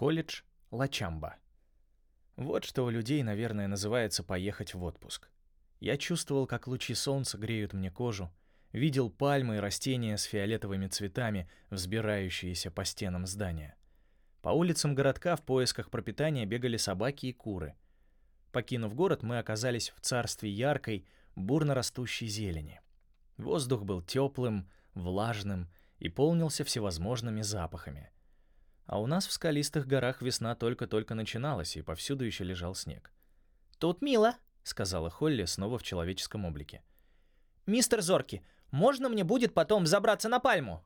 Колледж Лачамба. Вот что у людей, наверное, называется поехать в отпуск. Я чувствовал, как лучи солнца греют мне кожу, видел пальмы и растения с фиолетовыми цветами, взбирающиеся по стенам здания. По улицам городка в поисках пропитания бегали собаки и куры. Покинув город, мы оказались в царстве яркой, бурно растущей зелени. Воздух был теплым, влажным и полнился всевозможными запахами. А у нас в скалистых горах весна только-только начиналась, и повсюду еще лежал снег. «Тут мило», — сказала Холли снова в человеческом облике. «Мистер Зорки, можно мне будет потом забраться на пальму?»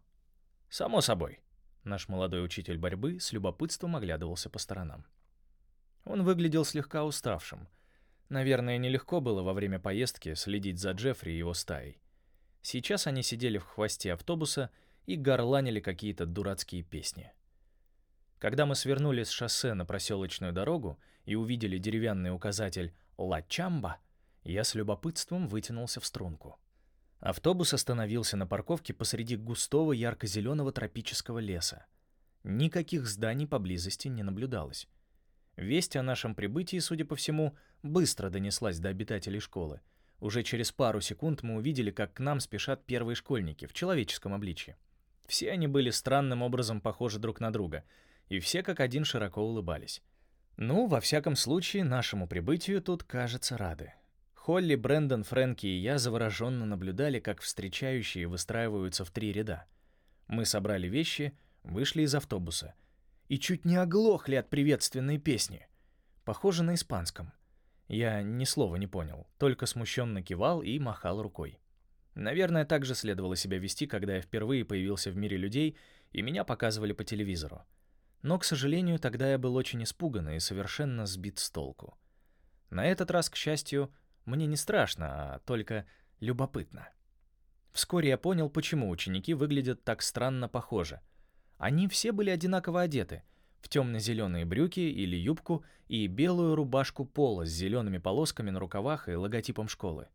«Само собой». Наш молодой учитель борьбы с любопытством оглядывался по сторонам. Он выглядел слегка уставшим. Наверное, нелегко было во время поездки следить за Джеффри и его стаей. Сейчас они сидели в хвосте автобуса и горланили какие-то дурацкие песни. Когда мы свернули с шоссе на проселочную дорогу и увидели деревянный указатель «Ла Чамба», я с любопытством вытянулся в струнку. Автобус остановился на парковке посреди густого ярко-зеленого тропического леса. Никаких зданий поблизости не наблюдалось. Весть о нашем прибытии, судя по всему, быстро донеслась до обитателей школы. Уже через пару секунд мы увидели, как к нам спешат первые школьники в человеческом обличье. Все они были странным образом похожи друг на друга, и все как один широко улыбались. Ну, во всяком случае, нашему прибытию тут, кажется, рады. Холли, Брэндон, Фрэнки и я завороженно наблюдали, как встречающие выстраиваются в три ряда. Мы собрали вещи, вышли из автобуса и чуть не оглохли от приветственной песни. Похоже на испанском. Я ни слова не понял, только смущенно кивал и махал рукой. Наверное, так же следовало себя вести, когда я впервые появился в мире людей, и меня показывали по телевизору. Но, к сожалению, тогда я был очень испуган и совершенно сбит с толку. На этот раз, к счастью, мне не страшно, а только любопытно. Вскоре я понял, почему ученики выглядят так странно похожи. Они все были одинаково одеты — в темно-зеленые брюки или юбку и белую рубашку пола с зелеными полосками на рукавах и логотипом школы.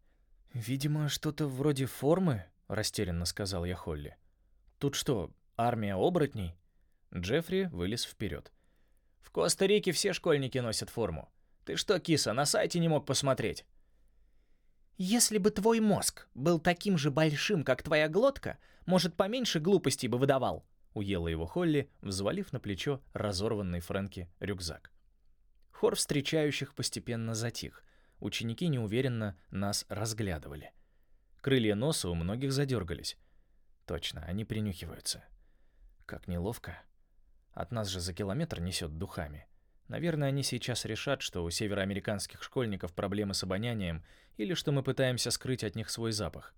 «Видимо, что-то вроде формы», — растерянно сказал я Холли. «Тут что, армия оборотней?» Джеффри вылез вперед. «В Коста-Рике все школьники носят форму. Ты что, киса, на сайте не мог посмотреть?» «Если бы твой мозг был таким же большим, как твоя глотка, может, поменьше глупостей бы выдавал», Уела его Холли, взвалив на плечо разорванный Фрэнки рюкзак. Хор встречающих постепенно затих. Ученики неуверенно нас разглядывали. Крылья носа у многих задергались. Точно, они принюхиваются. Как неловко. От нас же за километр несет духами. Наверное, они сейчас решат, что у североамериканских школьников проблемы с обонянием или что мы пытаемся скрыть от них свой запах.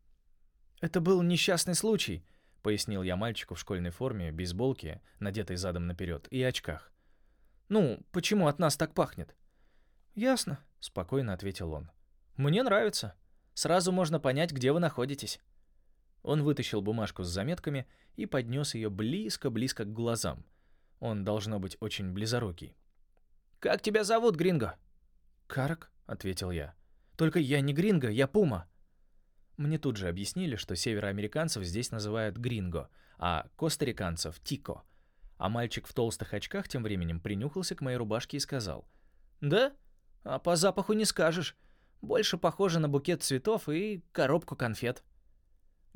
«Это был несчастный случай», — пояснил я мальчику в школьной форме, бейсболке, надетой задом наперед, и очках. «Ну, почему от нас так пахнет?» «Ясно», — спокойно ответил он. «Мне нравится. Сразу можно понять, где вы находитесь». Он вытащил бумажку с заметками и поднес ее близко-близко к глазам. Он, должно быть, очень близорукий. «Как тебя зовут, Гринго?» «Карак», — ответил я. «Только я не Гринго, я Пума». Мне тут же объяснили, что североамериканцев здесь называют гринго, а костариканцев — тико. А мальчик в толстых очках тем временем принюхался к моей рубашке и сказал. «Да? А по запаху не скажешь. Больше похоже на букет цветов и коробку конфет».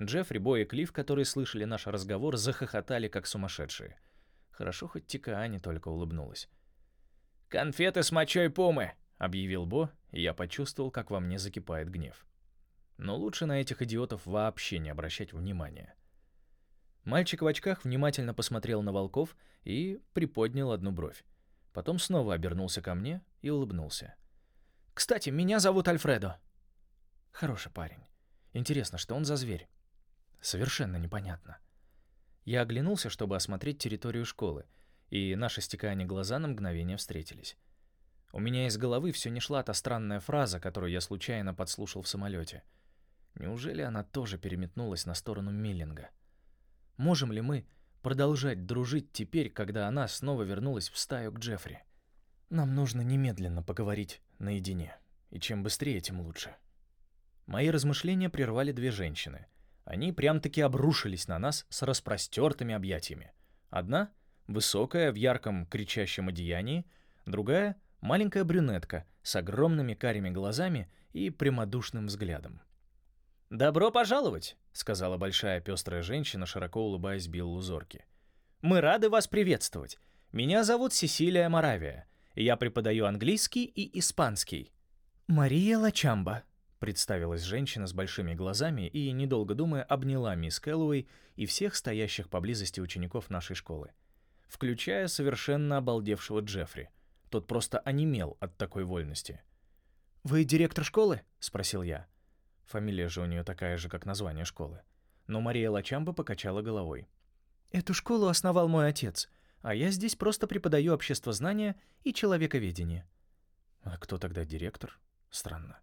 Джеффри, Бой и Клифф, которые слышали наш разговор, захохотали, как сумасшедшие. Хорошо, хоть Тика не только улыбнулась. «Конфеты с мочой пумы!» — объявил Бо, и я почувствовал, как во мне закипает гнев. Но лучше на этих идиотов вообще не обращать внимания. Мальчик в очках внимательно посмотрел на волков и приподнял одну бровь. Потом снова обернулся ко мне и улыбнулся. «Кстати, меня зовут Альфредо». Хороший парень. Интересно, что он за зверь? Совершенно непонятно. Я оглянулся, чтобы осмотреть территорию школы, и наши стекания глаза на мгновение встретились. У меня из головы все не шла та странная фраза, которую я случайно подслушал в самолете — Неужели она тоже переметнулась на сторону Миллинга? Можем ли мы продолжать дружить теперь, когда она снова вернулась в стаю к Джеффри? Нам нужно немедленно поговорить наедине, и чем быстрее, тем лучше. Мои размышления прервали две женщины. Они прям-таки обрушились на нас с распростертыми объятиями. Одна высокая, в ярком кричащем одеянии, другая — маленькая брюнетка с огромными карими глазами и прямодушным взглядом. «Добро пожаловать!» — сказала большая пестрая женщина, широко улыбаясь Биллу Зорки. «Мы рады вас приветствовать. Меня зовут Сесилия Моравия. Я преподаю английский и испанский». «Мария Лачамба», — представилась женщина с большими глазами и, недолго думая, обняла мисс Кэллоуэй и всех стоящих поблизости учеников нашей школы, включая совершенно обалдевшего Джеффри. Тот просто онемел от такой вольности. «Вы директор школы?» — спросил я. Фамилия же у нее такая же, как название школы. Но Мария Лачамба покачала головой. «Эту школу основал мой отец, а я здесь просто преподаю обществознание и человековедение». «А кто тогда директор?» Странно.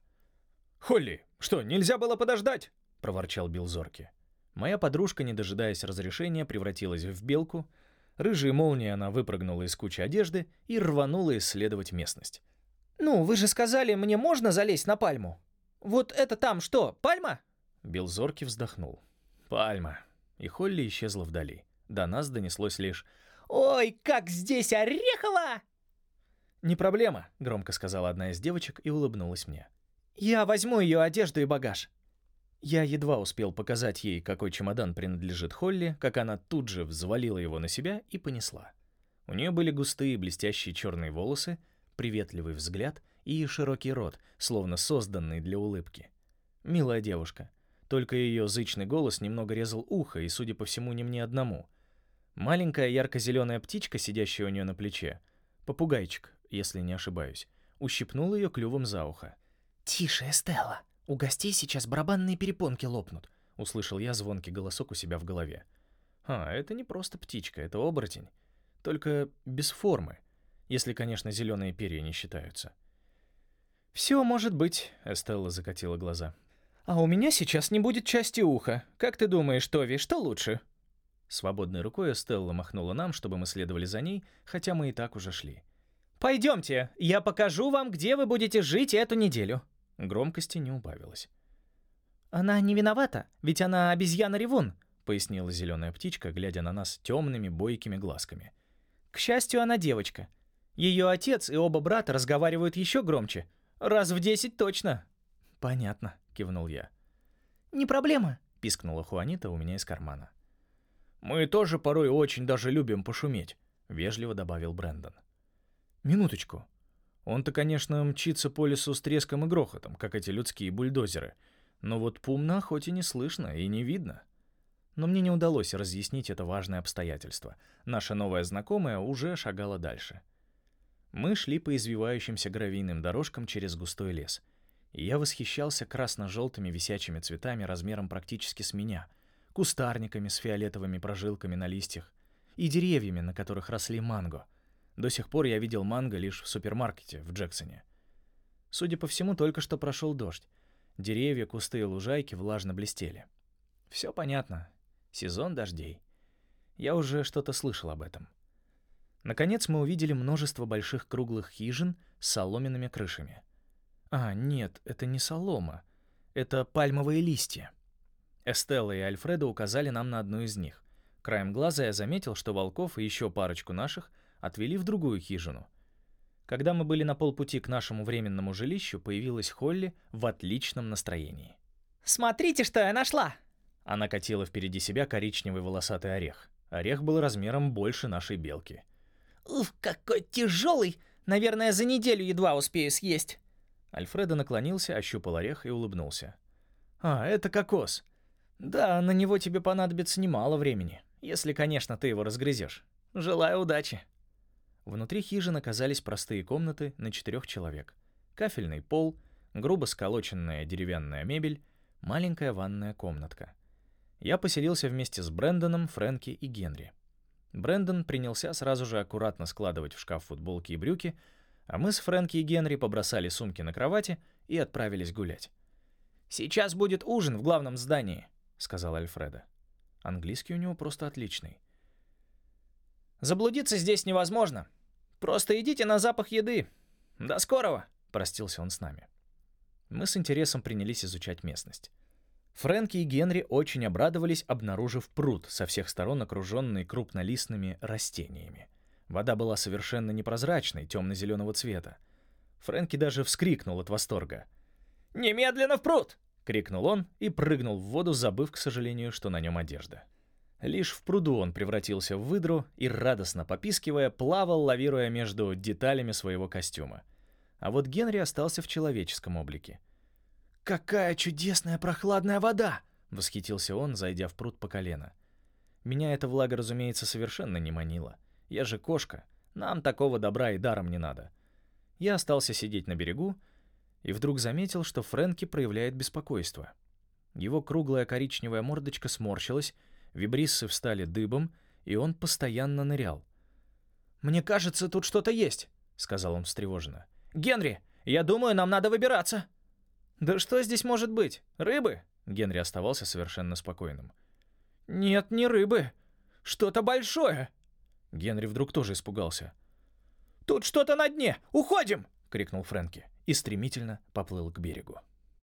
«Холли, что, нельзя было подождать?» — проворчал Билл Зорки. Моя подружка, не дожидаясь разрешения, превратилась в белку. Рыжей молнией она выпрыгнула из кучи одежды и рванула исследовать местность. «Ну, вы же сказали, мне можно залезть на пальму? Вот это там что, пальма?» Билл Зорки вздохнул. «Пальма». И Холли исчезла вдали. До нас донеслось лишь «Ой, как здесь орехово!» «Не проблема», — громко сказала одна из девочек и улыбнулась мне. «Я возьму ее одежду и багаж». Я едва успел показать ей, какой чемодан принадлежит Холли, как она тут же взвалила его на себя и понесла. У нее были густые блестящие черные волосы, приветливый взгляд и широкий рот, словно созданный для улыбки. Милая девушка. Только ее зычный голос немного резал ухо, и, судя по всему, не мне одному. Маленькая ярко-зеленая птичка, сидящая у нее на плече, попугайчик, если не ошибаюсь, ущипнул ее клювом за ухо. «Тише, Эстелла, у гостей сейчас барабанные перепонки лопнут», — услышал я звонкий голосок у себя в голове. «А, это не просто птичка, это оборотень. Только без формы, если, конечно, зеленые перья не считаются». «Все может быть», — Эстелла закатила глаза. «А у меня сейчас не будет части уха. Как ты думаешь, Тови, что лучше?» Свободной рукой Эстелла махнула нам, чтобы мы следовали за ней, хотя мы и так уже шли. «Пойдемте, я покажу вам, где вы будете жить эту неделю». Громкости не убавилось. «Она не виновата, ведь она обезьяна-ревун», — пояснила зеленая птичка, глядя на нас темными бойкими глазками. «К счастью, она девочка. Ее отец и оба брата разговаривают еще громче. Раз в десять точно». «Понятно», — кивнул я. «Не проблема», — пискнула Хуанита у меня из кармана. «Мы тоже порой очень даже любим пошуметь», — вежливо добавил Брэндон. «Минуточку. Он-то, конечно, мчится по лесу с треском и грохотом, как эти людские бульдозеры, но вот пум на охоте не слышно и не видно». Но мне не удалось разъяснить это важное обстоятельство. Наша новая знакомая уже шагала дальше. Мы шли по извивающимся гравийным дорожкам через густой лес. И я восхищался красно-желтыми висячими цветами размером практически с меня, кустарниками с фиолетовыми прожилками на листьях и деревьями, на которых росли манго. До сих пор я видел манго лишь в супермаркете в Джексоне. Судя по всему, только что прошел дождь. Деревья, кусты и лужайки влажно блестели. Все понятно. Сезон дождей. Я уже что-то слышал об этом. Наконец мы увидели множество больших круглых хижин с соломенными крышами. А, нет, это не солома. Это пальмовые листья. Эстелла и Альфредо указали нам на одну из них. Краем глаза я заметил, что волков и еще парочку наших отвели в другую хижину. Когда мы были на полпути к нашему временному жилищу, появилась Холли в отличном настроении. «Смотрите, что я нашла!» Она катила впереди себя коричневый волосатый орех. Орех был размером больше нашей белки. «Уф, какой тяжелый! Наверное, за неделю едва успею съесть!» Альфредо наклонился, ощупал орех и улыбнулся. «А, это кокос. Да, на него тебе понадобится немало времени, если, конечно, ты его разгрызешь. Желаю удачи!» Внутри хижин оказались простые комнаты на четырех человек. Кафельный пол, грубо сколоченная деревянная мебель, маленькая ванная комнатка. Я поселился вместе с Брэндоном, Фрэнки и Генри. Брэндон принялся сразу же аккуратно складывать в шкаф футболки и брюки, а мы с Фрэнки и Генри побросали сумки на кровати и отправились гулять. «Сейчас будет ужин в главном здании», — сказал Альфреда. Английский у него просто отличный. «Заблудиться здесь невозможно. Просто идите на запах еды. До скорого!» — простился он с нами. Мы с интересом принялись изучать местность. Фрэнки и Генри очень обрадовались, обнаружив пруд, со всех сторон окруженный крупнолистными растениями. Вода была совершенно непрозрачной, темно-зеленого цвета. Фрэнки даже вскрикнул от восторга. «Немедленно в пруд!» — крикнул он и прыгнул в воду, забыв, к сожалению, что на нем одежда. Лишь в пруду он превратился в выдру и, радостно попискивая, плавал, лавируя между деталями своего костюма. А вот Генри остался в человеческом облике. «Какая чудесная прохладная вода!» — восхитился он, зайдя в пруд по колено. Меня эта влага, разумеется, совершенно не манила. Я же кошка, нам такого добра и даром не надо. Я остался сидеть на берегу и вдруг заметил, что Фрэнки проявляет беспокойство. Его круглая коричневая мордочка сморщилась, вибриссы встали дыбом, и он постоянно нырял. «Мне кажется, тут что-то есть», — сказал он встревоженно. «Генри, я думаю, нам надо выбираться». «Да что здесь может быть? Рыбы?» Генри оставался совершенно спокойным. «Нет, не рыбы. Что-то большое». Генри вдруг тоже испугался. «Тут что-то на дне! Уходим!» — крикнул Фрэнки и стремительно поплыл к берегу.